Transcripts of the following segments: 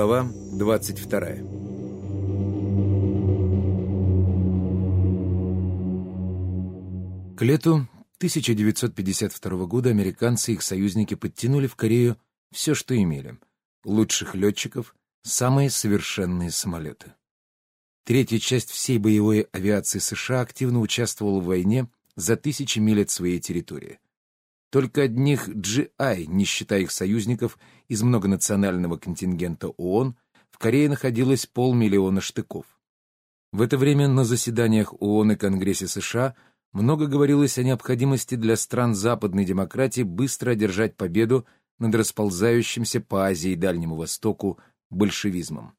Глава 22 К лету 1952 года американцы и их союзники подтянули в Корею все, что имели. Лучших летчиков, самые совершенные самолеты. Третья часть всей боевой авиации США активно участвовала в войне за тысячи миль от своей территории. Только одних GI, не считая их союзников из многонационального контингента ООН, в Корее находилось полмиллиона штыков. В это время на заседаниях ООН и Конгрессе США много говорилось о необходимости для стран западной демократии быстро одержать победу над расползающимся по Азии и Дальнему Востоку большевизмом.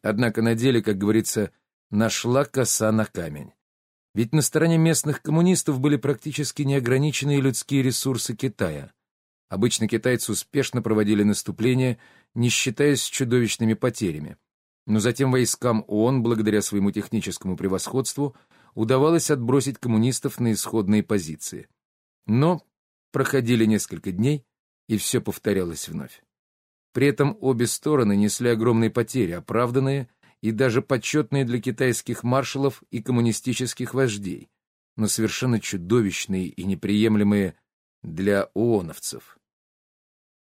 Однако на деле, как говорится, нашла коса на камень. Ведь на стороне местных коммунистов были практически неограниченные людские ресурсы Китая. Обычно китайцы успешно проводили наступление, не считаясь чудовищными потерями. Но затем войскам ООН, благодаря своему техническому превосходству, удавалось отбросить коммунистов на исходные позиции. Но проходили несколько дней, и все повторялось вновь. При этом обе стороны несли огромные потери, оправданные и даже почетные для китайских маршалов и коммунистических вождей, но совершенно чудовищные и неприемлемые для ООНовцев.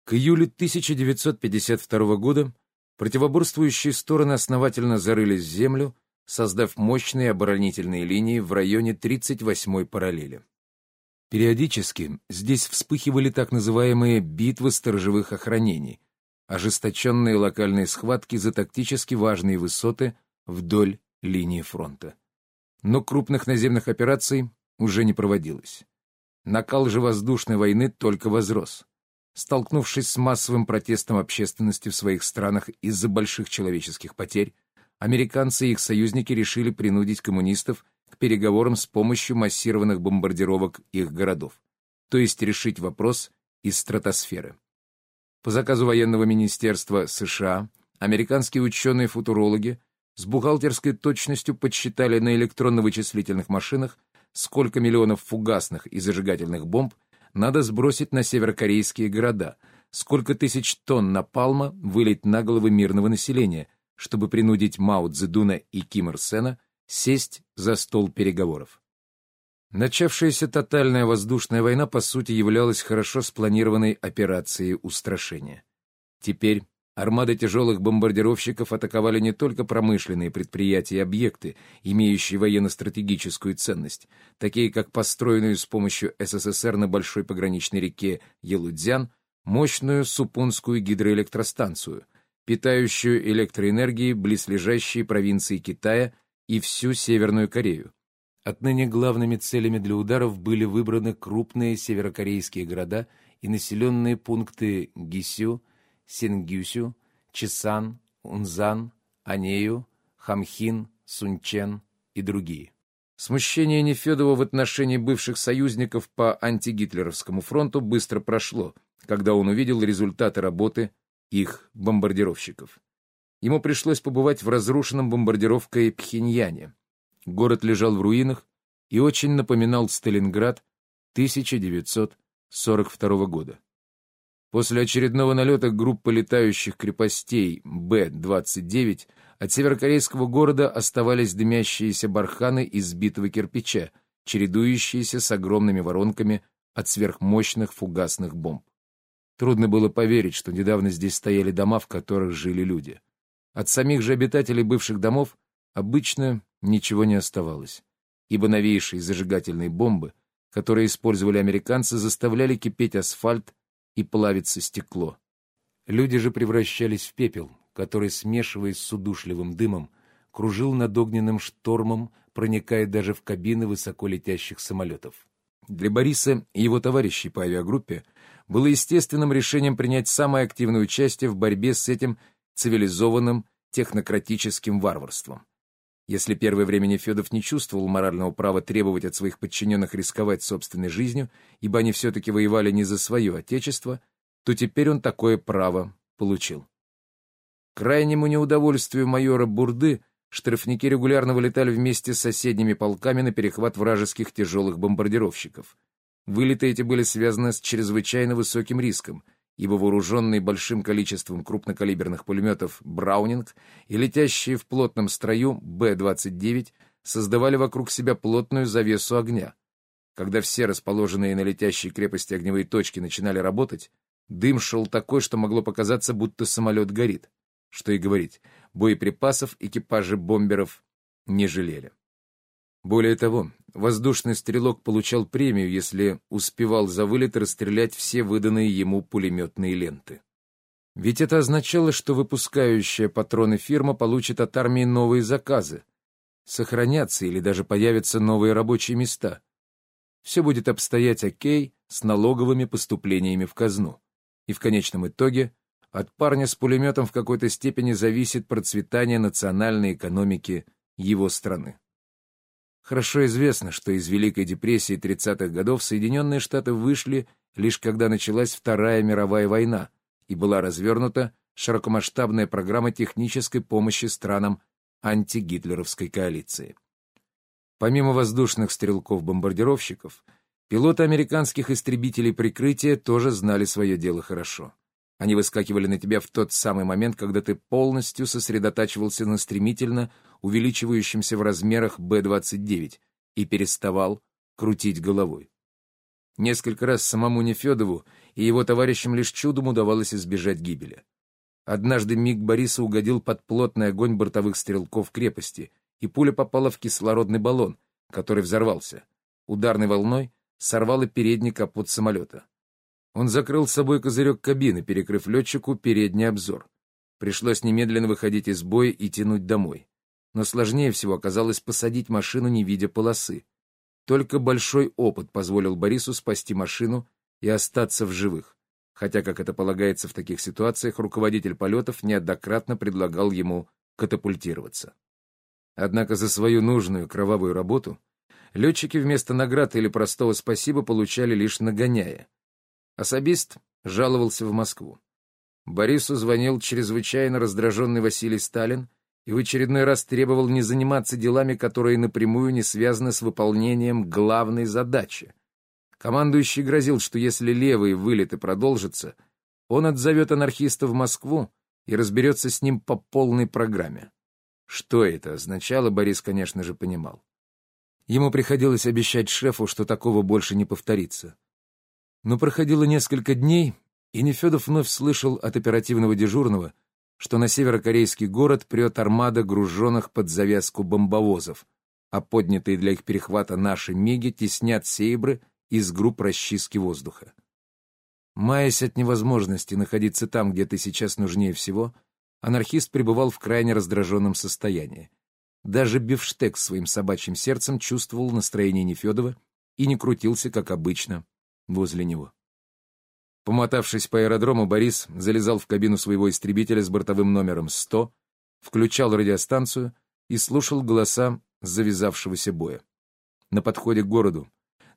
К июлю 1952 года противоборствующие стороны основательно зарылись в землю, создав мощные оборонительные линии в районе 38-й параллели. Периодически здесь вспыхивали так называемые «битвы сторожевых охранений», ожесточенные локальные схватки за тактически важные высоты вдоль линии фронта. Но крупных наземных операций уже не проводилось. Накал же воздушной войны только возрос. Столкнувшись с массовым протестом общественности в своих странах из-за больших человеческих потерь, американцы и их союзники решили принудить коммунистов к переговорам с помощью массированных бомбардировок их городов, то есть решить вопрос из стратосферы. По заказу военного министерства США американские ученые-футурологи с бухгалтерской точностью подсчитали на электронно-вычислительных машинах, сколько миллионов фугасных и зажигательных бомб надо сбросить на северокорейские города, сколько тысяч тонн напалма вылить на головы мирного населения, чтобы принудить Мао Цзэдуна и Ким Ир Сена сесть за стол переговоров. Начавшаяся тотальная воздушная война, по сути, являлась хорошо спланированной операцией устрашения. Теперь армады тяжелых бомбардировщиков атаковали не только промышленные предприятия и объекты, имеющие военно-стратегическую ценность, такие как построенную с помощью СССР на большой пограничной реке Елудзян мощную Супунскую гидроэлектростанцию, питающую электроэнергией близлежащие провинции Китая и всю Северную Корею, Отныне главными целями для ударов были выбраны крупные северокорейские города и населенные пункты Гисю, Сингюсю, Чесан, Унзан, Анею, Хамхин, Сунчен и другие. Смущение Нефедова в отношении бывших союзников по антигитлеровскому фронту быстро прошло, когда он увидел результаты работы их бомбардировщиков. Ему пришлось побывать в разрушенном бомбардировкой Пхеньяне, Город лежал в руинах и очень напоминал Сталинград 1942 года. После очередного налета группы летающих крепостей Б-29 от северокорейского города оставались дымящиеся барханы из сбитого кирпича, чередующиеся с огромными воронками от сверхмощных фугасных бомб. Трудно было поверить, что недавно здесь стояли дома, в которых жили люди. От самих же обитателей бывших домов обычно ничего не оставалось, ибо новейшие зажигательные бомбы, которые использовали американцы, заставляли кипеть асфальт и плавиться стекло. Люди же превращались в пепел, который, смешиваясь с удушливым дымом, кружил над огненным штормом, проникая даже в кабины высоко летящих самолетов. Для Бориса и его товарищей по авиагруппе было естественным решением принять самое активное участие в борьбе с этим цивилизованным технократическим варварством. Если первое время Нефедов не чувствовал морального права требовать от своих подчиненных рисковать собственной жизнью, ибо они все-таки воевали не за свое отечество, то теперь он такое право получил. Крайнему неудовольствию майора Бурды штрафники регулярно вылетали вместе с соседними полками на перехват вражеских тяжелых бомбардировщиков. Вылеты эти были связаны с чрезвычайно высоким риском, ибо вооруженные большим количеством крупнокалиберных пулеметов «Браунинг» и летящие в плотном строю Б-29 создавали вокруг себя плотную завесу огня. Когда все расположенные на летящей крепости огневые точки начинали работать, дым шел такой, что могло показаться, будто самолет горит. Что и говорить, боеприпасов экипажи бомберов не жалели. Более того, воздушный стрелок получал премию, если успевал за вылет расстрелять все выданные ему пулеметные ленты. Ведь это означало, что выпускающая патроны фирма получит от армии новые заказы, сохранятся или даже появятся новые рабочие места. Все будет обстоять окей с налоговыми поступлениями в казну. И в конечном итоге от парня с пулеметом в какой-то степени зависит процветание национальной экономики его страны. Хорошо известно, что из Великой депрессии 30-х годов Соединенные Штаты вышли лишь когда началась Вторая мировая война и была развернута широкомасштабная программа технической помощи странам антигитлеровской коалиции. Помимо воздушных стрелков-бомбардировщиков, пилоты американских истребителей прикрытия тоже знали свое дело хорошо. Они выскакивали на тебя в тот самый момент, когда ты полностью сосредотачивался на стремительно увеличивающемся в размерах Б-29 и переставал крутить головой. Несколько раз самому Нефедову и его товарищам лишь чудом удавалось избежать гибели. Однажды миг Бориса угодил под плотный огонь бортовых стрелков крепости, и пуля попала в кислородный баллон, который взорвался. Ударной волной сорвало передний капот самолета. Он закрыл с собой козырек кабины, перекрыв летчику передний обзор. Пришлось немедленно выходить из боя и тянуть домой. Но сложнее всего оказалось посадить машину, не видя полосы. Только большой опыт позволил Борису спасти машину и остаться в живых. Хотя, как это полагается в таких ситуациях, руководитель полетов неоднократно предлагал ему катапультироваться. Однако за свою нужную кровавую работу летчики вместо наград или простого спасибо получали лишь нагоняя. Особист жаловался в Москву. Борису звонил чрезвычайно раздраженный Василий Сталин и в очередной раз требовал не заниматься делами, которые напрямую не связаны с выполнением главной задачи. Командующий грозил, что если левые вылеты продолжатся, он отзовет анархиста в Москву и разберется с ним по полной программе. Что это означало, Борис, конечно же, понимал. Ему приходилось обещать шефу, что такого больше не повторится. Но проходило несколько дней, и Нефедов вновь слышал от оперативного дежурного, что на северокорейский город прет армада груженных под завязку бомбовозов, а поднятые для их перехвата наши миги теснят сейбры из групп расчистки воздуха. Маясь от невозможности находиться там, где ты сейчас нужнее всего, анархист пребывал в крайне раздраженном состоянии. Даже Бифштег своим собачьим сердцем чувствовал настроение Нефедова и не крутился, как обычно, возле него. Помотавшись по аэродрому, Борис залезал в кабину своего истребителя с бортовым номером 100, включал радиостанцию и слушал голоса завязавшегося боя. На подходе к городу,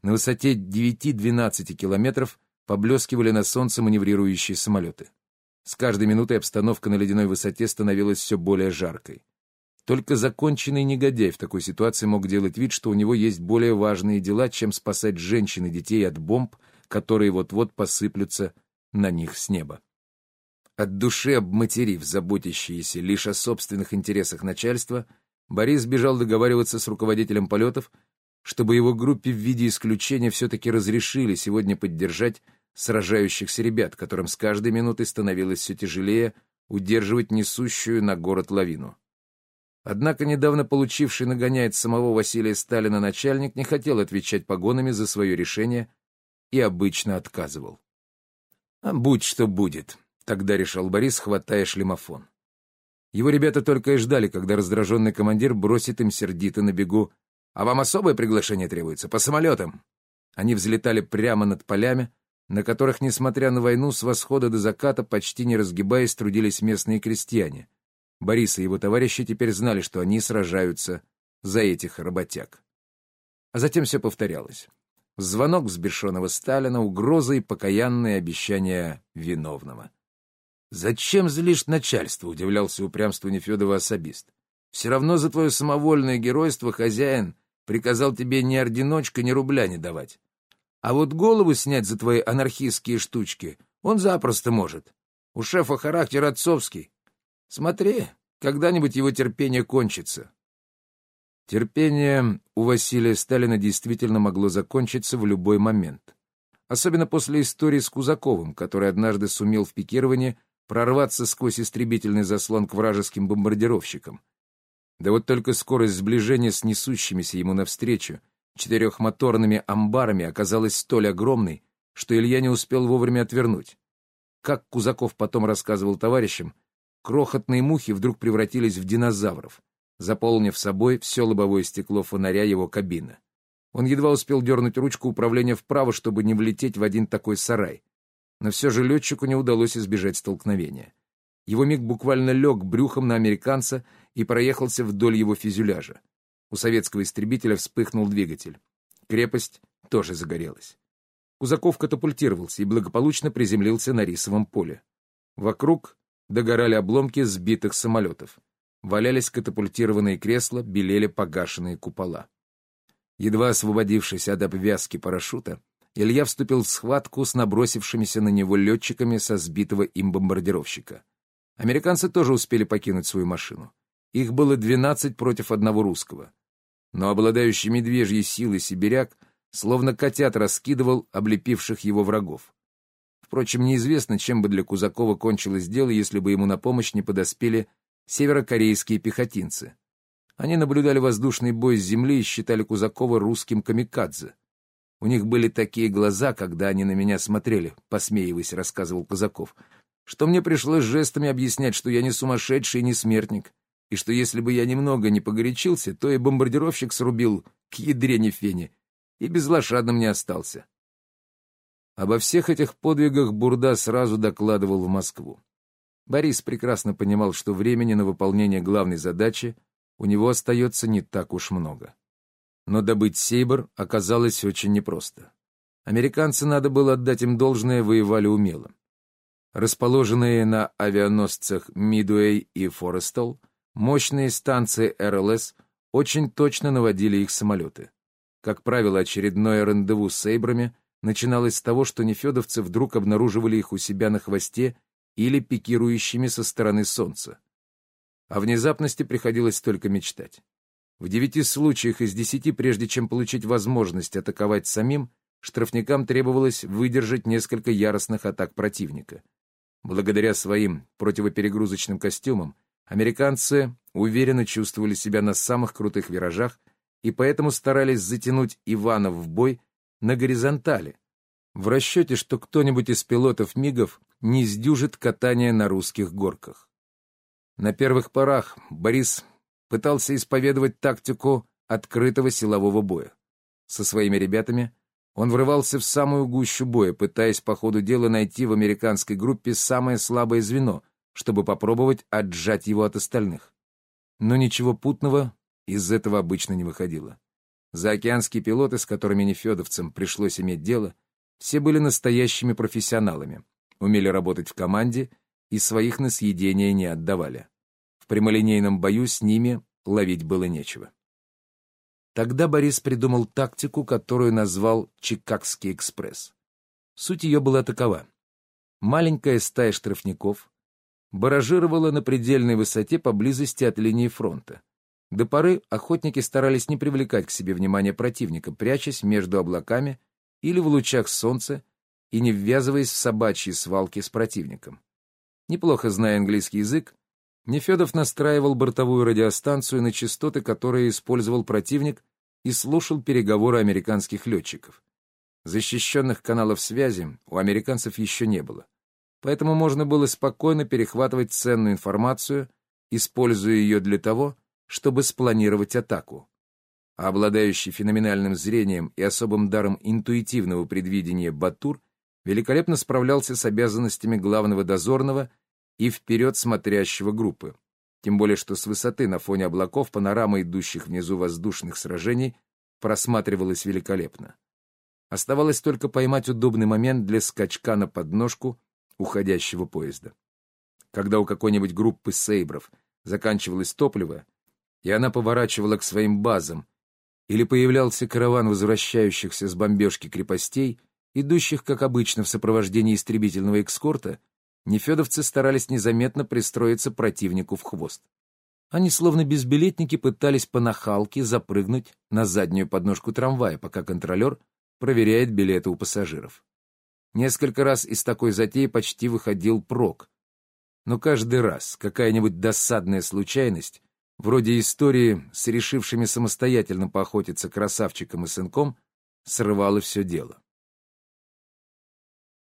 на высоте 9-12 километров, поблескивали на солнце маневрирующие самолеты. С каждой минутой обстановка на ледяной высоте становилась все более жаркой. Только законченный негодяй в такой ситуации мог делать вид, что у него есть более важные дела, чем спасать женщин и детей от бомб, которые вот-вот посыплются на них с неба. От души обматерив заботящиеся лишь о собственных интересах начальства, Борис бежал договариваться с руководителем полетов, чтобы его группе в виде исключения все-таки разрешили сегодня поддержать сражающихся ребят, которым с каждой минутой становилось все тяжелее удерживать несущую на город лавину. Однако недавно получивший нагоняет самого Василия Сталина начальник не хотел отвечать погонами за свое решение и обычно отказывал. «А будь что будет», — тогда решил Борис, хватая шлемофон. Его ребята только и ждали, когда раздраженный командир бросит им сердито на бегу. «А вам особое приглашение требуется? По самолетам!» Они взлетали прямо над полями, на которых, несмотря на войну, с восхода до заката, почти не разгибаясь, трудились местные крестьяне — Борис и его товарищи теперь знали, что они сражаются за этих работяг. А затем все повторялось. Звонок взбешенного Сталина, угрозы и покаянные обещания виновного. «Зачем злишь начальство?» — удивлялся упрямству Нефедова особист. «Все равно за твое самовольное геройство хозяин приказал тебе ни орденочка, ни рубля не давать. А вот голову снять за твои анархистские штучки Он запросто может. У шефа характер отцовский. Смотри, когда-нибудь его терпение кончится. Терпение у Василия Сталина действительно могло закончиться в любой момент. Особенно после истории с Кузаковым, который однажды сумел в пикировании прорваться сквозь истребительный заслон к вражеским бомбардировщикам. Да вот только скорость сближения с несущимися ему навстречу четырехмоторными амбарами оказалась столь огромной, что Илья не успел вовремя отвернуть. Как Кузаков потом рассказывал товарищам, крохотные мухи вдруг превратились в динозавров, заполнив собой все лобовое стекло фонаря его кабины. Он едва успел дернуть ручку управления вправо, чтобы не влететь в один такой сарай. Но все же летчику не удалось избежать столкновения. Его миг буквально лег брюхом на американца и проехался вдоль его фюзеляжа. У советского истребителя вспыхнул двигатель. Крепость тоже загорелась. Кузаков катапультировался и благополучно приземлился на рисовом поле. Вокруг догорали обломки сбитых самолетов. Валялись катапультированные кресла, белели погашенные купола. Едва освободившись от обвязки парашюта, Илья вступил в схватку с набросившимися на него летчиками со сбитого им бомбардировщика. Американцы тоже успели покинуть свою машину. Их было 12 против одного русского. Но обладающий медвежьей силой сибиряк словно котят раскидывал облепивших его врагов. Впрочем, неизвестно, чем бы для Кузакова кончилось дело, если бы ему на помощь не подоспели северокорейские пехотинцы. Они наблюдали воздушный бой с земли и считали Кузакова русским камикадзе. У них были такие глаза, когда они на меня смотрели, посмеиваясь, рассказывал Кузаков, что мне пришлось жестами объяснять, что я не сумасшедший и не смертник, и что если бы я немного не погорячился, то и бомбардировщик срубил к ядрене фене и безлошадным не остался. Обо всех этих подвигах Бурда сразу докладывал в Москву. Борис прекрасно понимал, что времени на выполнение главной задачи у него остается не так уж много. Но добыть Сейбр оказалось очень непросто. Американцы, надо было отдать им должное, воевали умело. Расположенные на авианосцах Мидуэй и Форестал, мощные станции РЛС очень точно наводили их самолеты. Как правило, очередное рандеву с Сейбрами начиналось с того, что нефедовцы вдруг обнаруживали их у себя на хвосте или пикирующими со стороны солнца. О внезапности приходилось только мечтать. В девяти случаях из десяти, прежде чем получить возможность атаковать самим, штрафникам требовалось выдержать несколько яростных атак противника. Благодаря своим противоперегрузочным костюмам американцы уверенно чувствовали себя на самых крутых виражах и поэтому старались затянуть Иванов в бой на горизонтали, в расчете, что кто-нибудь из пилотов МИГов не сдюжит катание на русских горках. На первых порах Борис пытался исповедовать тактику открытого силового боя. Со своими ребятами он врывался в самую гущу боя, пытаясь по ходу дела найти в американской группе самое слабое звено, чтобы попробовать отжать его от остальных. Но ничего путного из этого обычно не выходило. Заокеанские пилоты, с которыми нефедовцам пришлось иметь дело, все были настоящими профессионалами, умели работать в команде и своих на съедение не отдавали. В прямолинейном бою с ними ловить было нечего. Тогда Борис придумал тактику, которую назвал «Чикагский экспресс». Суть ее была такова. Маленькая стая штрафников баражировала на предельной высоте поблизости от линии фронта. До поры охотники старались не привлекать к себе внимание противника, прячась между облаками или в лучах солнца и не ввязываясь в собачьи свалки с противником. Неплохо зная английский язык, Нефедов настраивал бортовую радиостанцию на частоты, которые использовал противник, и слушал переговоры американских летчиков. Защищенных каналов связи у американцев еще не было, поэтому можно было спокойно перехватывать ценную информацию, используя ее для того, чтобы спланировать атаку. А обладающий феноменальным зрением и особым даром интуитивного предвидения Батур великолепно справлялся с обязанностями главного дозорного и вперед смотрящего группы. Тем более, что с высоты на фоне облаков панорама идущих внизу воздушных сражений просматривалась великолепно. Оставалось только поймать удобный момент для скачка на подножку уходящего поезда. Когда у какой-нибудь группы сейбров заканчивалось топливо, и она поворачивала к своим базам, или появлялся караван возвращающихся с бомбежки крепостей, идущих, как обычно, в сопровождении истребительного экскорта, нефедовцы старались незаметно пристроиться противнику в хвост. Они, словно безбилетники, пытались по нахалке запрыгнуть на заднюю подножку трамвая, пока контролер проверяет билеты у пассажиров. Несколько раз из такой затеи почти выходил прок. Но каждый раз какая-нибудь досадная случайность, вроде истории с решившими самостоятельно поохотиться красавчиком и сынком, срывала все дело.